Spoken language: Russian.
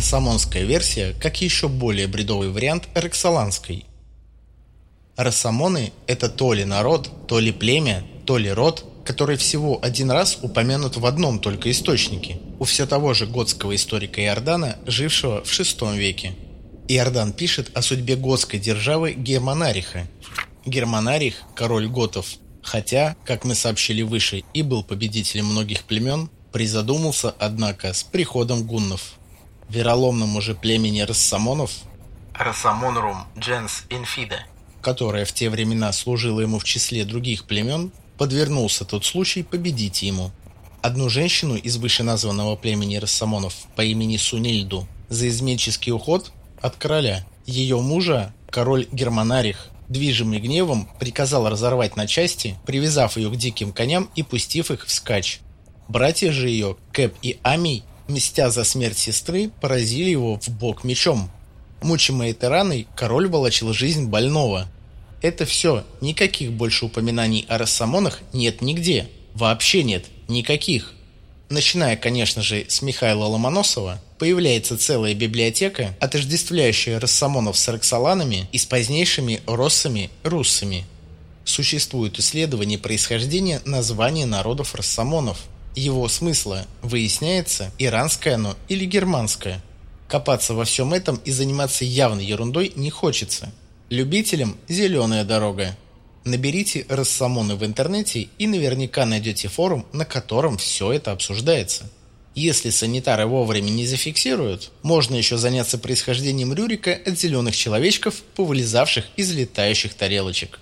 рассамонская версия как еще более бредовый вариант роксоланской. Рассамоны – это то ли народ, то ли племя, то ли род, который всего один раз упомянут в одном только источнике, у все того же готского историка Иордана, жившего в VI веке. Иордан пишет о судьбе готской державы Германариха. Германарих – король готов, хотя, как мы сообщили выше, и был победителем многих племен, призадумался, однако, с приходом гуннов. Вероломному же племени рассамонов Рассамонрум Дженс Инфиде, которое в те времена служило ему в числе других племен, подвернулся тот случай победить ему. Одну женщину из вышеназванного племени Рассамонов по имени Сунильду за изменческий уход от короля. Ее мужа, король Германарих, движимый гневом, приказал разорвать на части, привязав ее к диким коням и пустив их вскачь. Братья же ее, Кэп и Амий, мстя за смерть сестры, поразили его в бок мечом. Мучимый этой раной, король волочил жизнь больного – это все. Никаких больше упоминаний о рассамонах нет нигде. Вообще нет. Никаких. Начиная, конечно же, с Михаила Ломоносова, появляется целая библиотека, отождествляющая рассамонов с роксоланами и с позднейшими россами руссами. Существуют исследования происхождения названия народов рассамонов, его смысла, выясняется, иранское оно или германское. Копаться во всем этом и заниматься явной ерундой не хочется – Любителям зеленая дорога. Наберите Рассамоны в интернете и наверняка найдете форум, на котором все это обсуждается. Если санитары вовремя не зафиксируют, можно еще заняться происхождением Рюрика от зеленых человечков, повылезавших из летающих тарелочек.